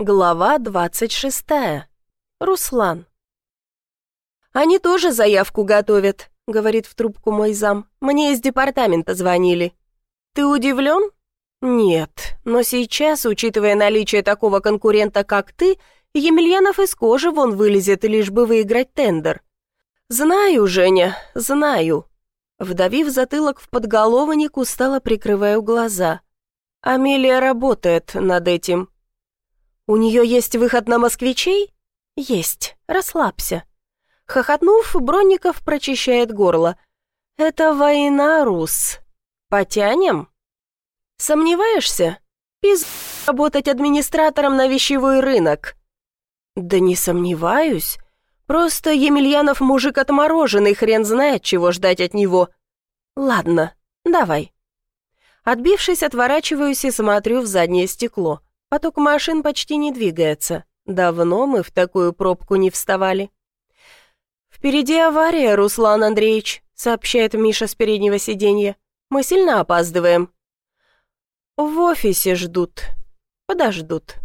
Глава 26. Руслан. «Они тоже заявку готовят», — говорит в трубку мой зам. «Мне из департамента звонили». «Ты удивлен?» «Нет, но сейчас, учитывая наличие такого конкурента, как ты, Емельянов из кожи вон вылезет, лишь бы выиграть тендер». «Знаю, Женя, знаю». Вдавив затылок в подголовник, устало прикрываю глаза. «Амелия работает над этим». «У нее есть выход на москвичей?» «Есть. Расслабься». Хохотнув, Бронников прочищает горло. «Это война, Рус. Потянем?» «Сомневаешься? Пиз... работать администратором на вещевой рынок». «Да не сомневаюсь. Просто Емельянов мужик отмороженный, хрен знает, чего ждать от него. Ладно, давай». Отбившись, отворачиваюсь и смотрю в заднее стекло. Поток машин почти не двигается. Давно мы в такую пробку не вставали. «Впереди авария, Руслан Андреевич», — сообщает Миша с переднего сиденья. «Мы сильно опаздываем». «В офисе ждут. Подождут».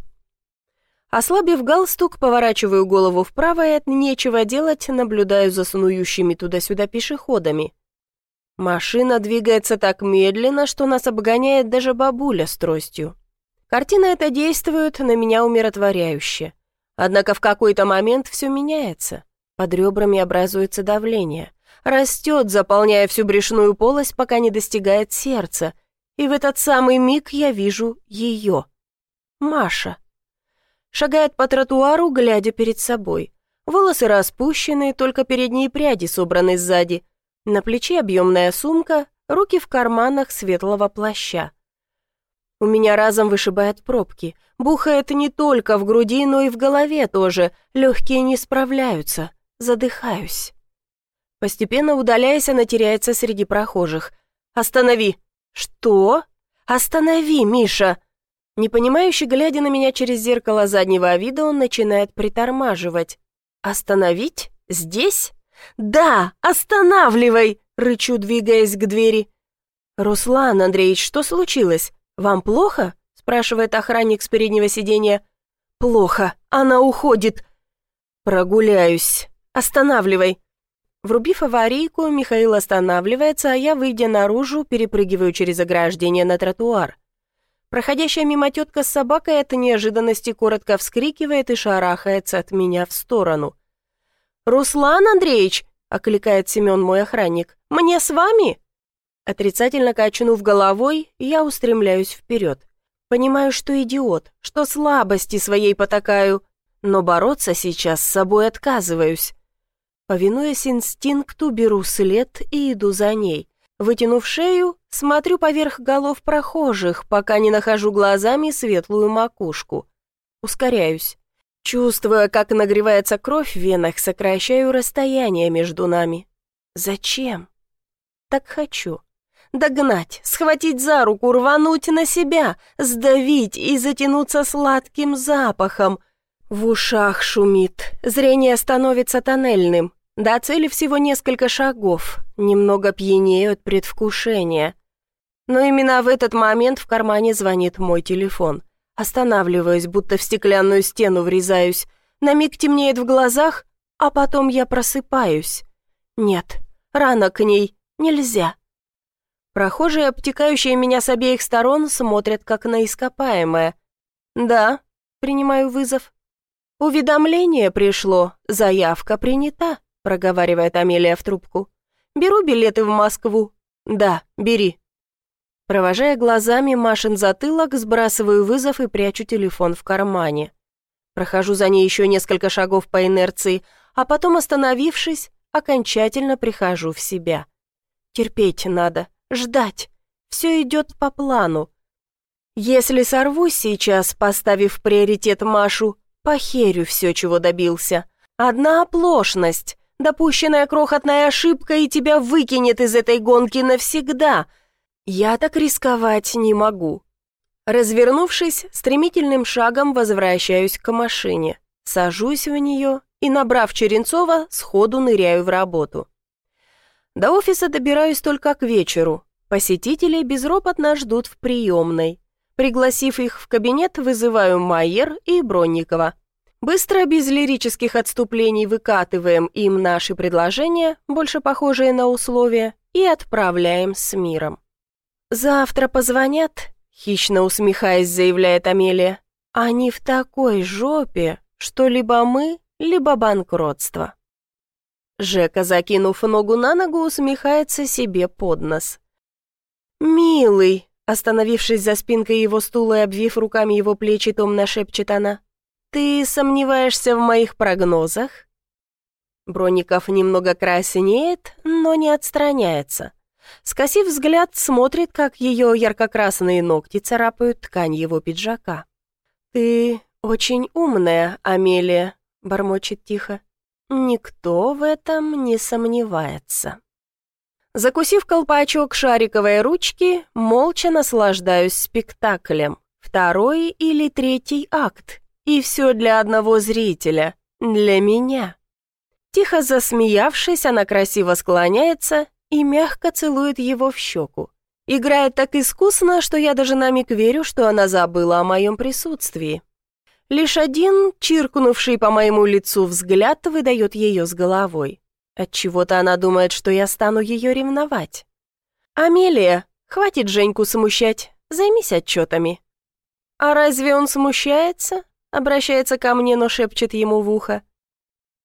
Ослабив галстук, поворачиваю голову вправо и от нечего делать наблюдаю за снующими туда-сюда пешеходами. Машина двигается так медленно, что нас обгоняет даже бабуля с тростью. Картина эта действует на меня умиротворяюще. Однако в какой-то момент все меняется. Под ребрами образуется давление. Растет, заполняя всю брюшную полость, пока не достигает сердца. И в этот самый миг я вижу ее. Маша. Шагает по тротуару, глядя перед собой. Волосы распущены, только передние пряди собраны сзади. На плече объемная сумка, руки в карманах светлого плаща. У меня разом вышибает пробки. Бухает не только в груди, но и в голове тоже. Легкие не справляются. Задыхаюсь. Постепенно удаляясь, она теряется среди прохожих. «Останови!» «Что?» «Останови, Миша!» Непонимающе глядя на меня через зеркало заднего вида, он начинает притормаживать. «Остановить? Здесь?» «Да, останавливай!» — рычу, двигаясь к двери. «Руслан Андреевич, что случилось? «Вам плохо?» — спрашивает охранник с переднего сиденья. «Плохо. Она уходит». «Прогуляюсь. Останавливай». Врубив аварийку, Михаил останавливается, а я, выйдя наружу, перепрыгиваю через ограждение на тротуар. Проходящая мимо тетка с собакой от неожиданности коротко вскрикивает и шарахается от меня в сторону. «Руслан Андреевич!» — окликает Семен мой охранник. «Мне с вами?» Отрицательно качнув головой, я устремляюсь вперед. Понимаю, что идиот, что слабости своей потакаю, но бороться сейчас с собой отказываюсь. Повинуясь инстинкту, беру след и иду за ней. Вытянув шею, смотрю поверх голов прохожих, пока не нахожу глазами светлую макушку. Ускоряюсь. Чувствуя, как нагревается кровь в венах, сокращаю расстояние между нами. Зачем? Так хочу. Догнать, схватить за руку, рвануть на себя, сдавить и затянуться сладким запахом. В ушах шумит, зрение становится тоннельным. До цели всего несколько шагов, немного пьянею от предвкушения. Но именно в этот момент в кармане звонит мой телефон. Останавливаюсь, будто в стеклянную стену врезаюсь. На миг темнеет в глазах, а потом я просыпаюсь. Нет, рано к ней, нельзя. Прохожие, обтекающие меня с обеих сторон, смотрят как на ископаемое. «Да», — принимаю вызов. «Уведомление пришло, заявка принята», — проговаривает Амелия в трубку. «Беру билеты в Москву». «Да, бери». Провожая глазами Машин затылок, сбрасываю вызов и прячу телефон в кармане. Прохожу за ней еще несколько шагов по инерции, а потом, остановившись, окончательно прихожу в себя. Терпеть надо. Ждать. Все идет по плану. Если сорвусь сейчас, поставив приоритет Машу, похерю все, чего добился. Одна оплошность, допущенная крохотная ошибка, и тебя выкинет из этой гонки навсегда. Я так рисковать не могу. Развернувшись, стремительным шагом возвращаюсь к машине, сажусь в нее и, набрав Черенцова, сходу ныряю в работу. До офиса добираюсь только к вечеру. Посетители безропотно ждут в приемной. Пригласив их в кабинет, вызываю Майер и Бронникова. Быстро, без лирических отступлений, выкатываем им наши предложения, больше похожие на условия, и отправляем с миром. «Завтра позвонят?» — хищно усмехаясь, заявляет Амелия. «Они в такой жопе, что либо мы, либо банкротство». Жека, закинув ногу на ногу, усмехается себе под нос. «Милый», остановившись за спинкой его стула и обвив руками его плечи, томно шепчет она, «Ты сомневаешься в моих прогнозах?» Бронников немного краснеет, но не отстраняется. Скосив взгляд, смотрит, как ее ярко-красные ногти царапают ткань его пиджака. «Ты очень умная, Амелия», — бормочет тихо. «Никто в этом не сомневается». Закусив колпачок шариковой ручки, молча наслаждаюсь спектаклем. Второй или третий акт. И все для одного зрителя. Для меня. Тихо засмеявшись, она красиво склоняется и мягко целует его в щеку. Играет так искусно, что я даже на миг верю, что она забыла о моем присутствии. Лишь один, чиркнувший по моему лицу взгляд, выдает ее с головой. Отчего-то она думает, что я стану ее ревновать. «Амелия, хватит Женьку смущать, займись отчетами». «А разве он смущается?» Обращается ко мне, но шепчет ему в ухо.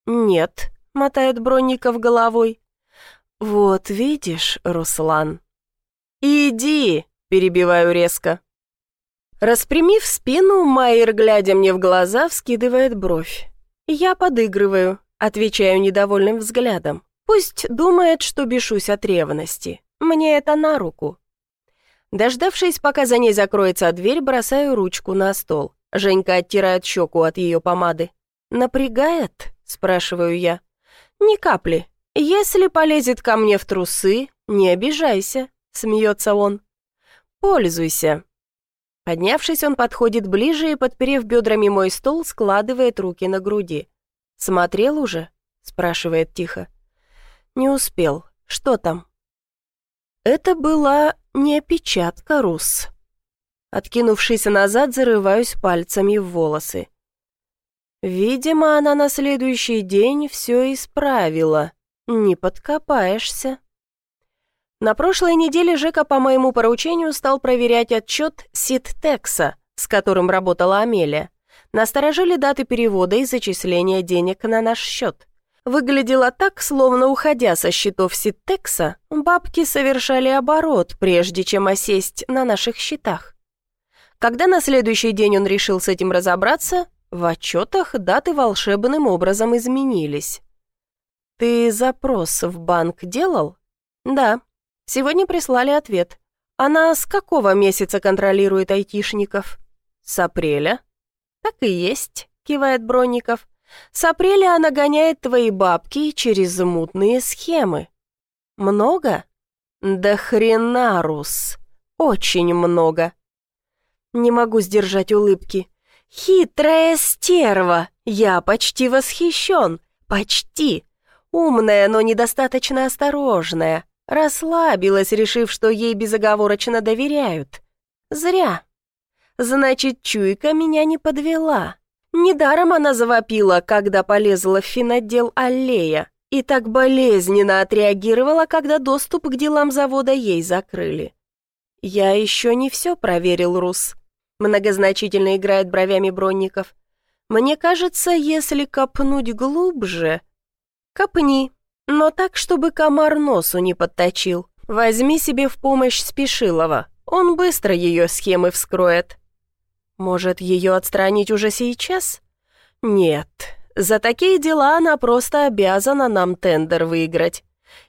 «Нет», — мотает Бронников головой. «Вот видишь, Руслан». «Иди», — перебиваю резко. Распрямив спину, Майер, глядя мне в глаза, вскидывает бровь. Я подыгрываю, отвечаю недовольным взглядом. Пусть думает, что бешусь от ревности. Мне это на руку. Дождавшись, пока за ней закроется дверь, бросаю ручку на стол. Женька оттирает щеку от ее помады. «Напрягает?» – спрашиваю я. «Ни капли. Если полезет ко мне в трусы, не обижайся», – смеется он. «Пользуйся». Поднявшись, он подходит ближе и, подперев бедрами мой стол, складывает руки на груди. «Смотрел уже?» – спрашивает тихо. «Не успел. Что там?» Это была не опечатка, Рус. Откинувшись назад, зарываюсь пальцами в волосы. Видимо, она на следующий день все исправила. Не подкопаешься. На прошлой неделе Жека по моему поручению стал проверять отчет Ситтекса, с которым работала Амелия. Насторожили даты перевода и зачисления денег на наш счет. Выглядело так, словно уходя со счетов Ситтекса, бабки совершали оборот, прежде чем осесть на наших счетах. Когда на следующий день он решил с этим разобраться, в отчетах даты волшебным образом изменились. «Ты запрос в банк делал?» «Да. Сегодня прислали ответ. Она с какого месяца контролирует айтишников?» «С апреля». «Так и есть», — кивает Бронников. «С апреля она гоняет твои бабки через мутные схемы». «Много?» «Да хренарус. Очень много». Не могу сдержать улыбки. «Хитрая стерва! Я почти восхищен! Почти! Умная, но недостаточно осторожная. Расслабилась, решив, что ей безоговорочно доверяют. Зря. Значит, чуйка меня не подвела. Недаром она завопила, когда полезла в финотдел аллея, и так болезненно отреагировала, когда доступ к делам завода ей закрыли. «Я еще не все проверил, Рус», — многозначительно играет бровями Бронников. «Мне кажется, если копнуть глубже...» «Копни, но так, чтобы комар носу не подточил. Возьми себе в помощь Спешилова, он быстро ее схемы вскроет». «Может, ее отстранить уже сейчас?» «Нет, за такие дела она просто обязана нам тендер выиграть.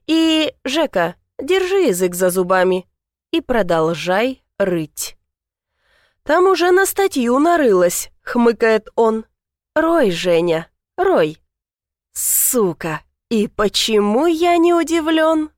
И, Жека, держи язык за зубами и продолжай рыть. «Там уже на статью нарылась», — хмыкает он. «Рой, Женя, рой». «Сука, и почему я не удивлен?»